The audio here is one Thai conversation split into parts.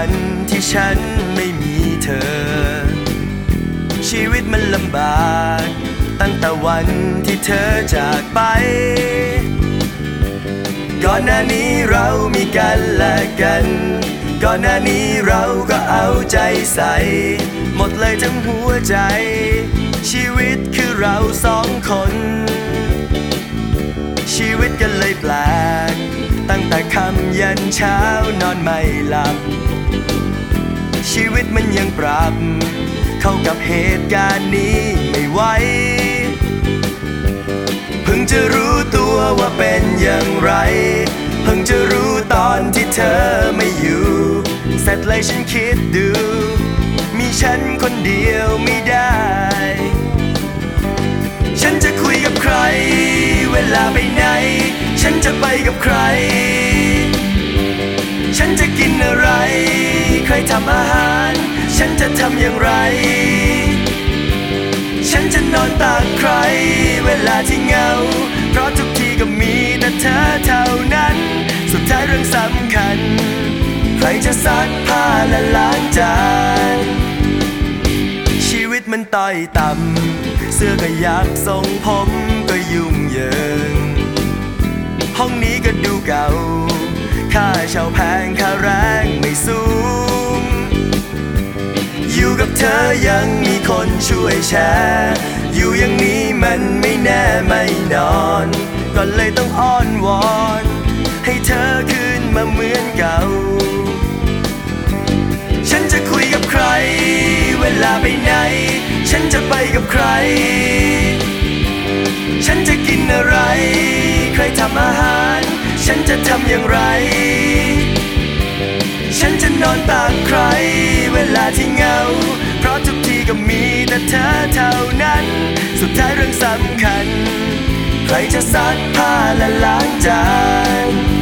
ันที่ฉันไม่มีเธอ ชีวิตมันลำบาก ตั้งแต่วันที่เธอจากไป ก่อนหน้านี้เรามีกันและกัน ก่อนหน้านี้เราก็เอาใจใส่ หมดเลยทั้งหัวใจ ชีวิตคือเราสองคน ชีวิตก็เลยแปลกตั้งแต่คำยันเช้านอนไม่หลับ ชีวิตมันยังปรับ เข้ากับเหตุการณ์นี้ไม่ไหวเพิ่งจะรู้ตัวว่าเป็นอย่างไร เพิ่งจะรู้ตอนที่เธอไม่อยู่ เสร็จเลยฉันคิดดู มีฉันคนเดียวไม่ได้ อย่างไร ฉันจะนอนตากใคร เวลาที่เหงา เพราะทุกทีก็มีแต่เธอเท่านั้น สุดท้ายเรื่องสำคัญ ใครจะซักผ้าและล้างจาน ชีวิตมันต่อยต่ำ เสื้อก็ยับทรงผมก็ยุ่งเหยิง ห้องนี้ก็ดูเก่า ค่าเช่าแพงค่าแรงไม่สูง ธอยังมีคนช่วยแชร์อยู่อย่างนี้มันไม่แน่ไม่นอน ก็เลยต้องอ้อนวอน ให้เธอคืนมาเหมือนเก่า ฉันจะคุยกับใคร เวลาไปไหน ฉันจะไปกับใคร ฉันจะกินอะไร ใครทำอาหาร ฉันจะทำอย่างไร ฉันจะนอนตากใคร เวลาที่ แต่เธอเท่านั้น สุดท้ายเรื่องสำคัญ ใครจะซักผ้าและล้างจานฉัน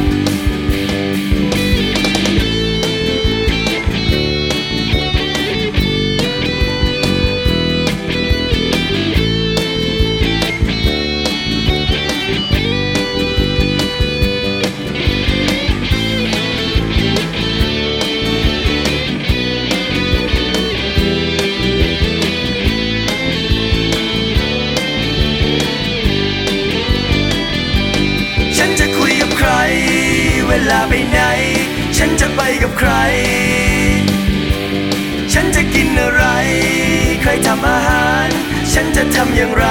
ไปไหน ฉันจะไปกับใคร ฉันจะกินอะไร ใครทำอาหาร ฉันจะทำอย่างไร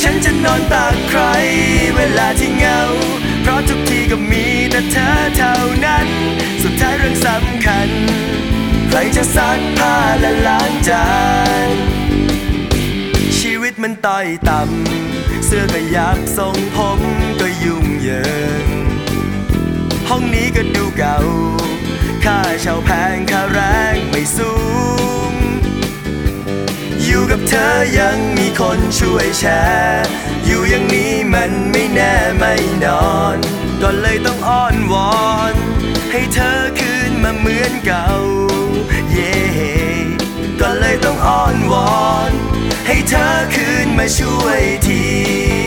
ฉันจะนอนตากใคร เวลาที่เหงา เพราะทุกทีก็มีแต่เธอเท่านั้น สุดท้ายเรื่องสำคัญ ใครจะซักผ้าและล้างจาน ชีวิตมันต่อยต่ำเสื้อก็ยับทรงผมก็ยุ่ง เยิงห้องนี้ก็ดูเก่า ค่าเช่าแพงค่าแรงไม่สูง อยู่กับเธอยังมีคนช่วยแชร์ อยู่อย่างนี้มันไม่แน่ไม่นอน ก็เลยต้องอ้อนวอน ให้เธอคืนมาเหมือนเก่า เย่ก็เลยต้องอ้อนวอน ให้เธอคืนมาช่วยที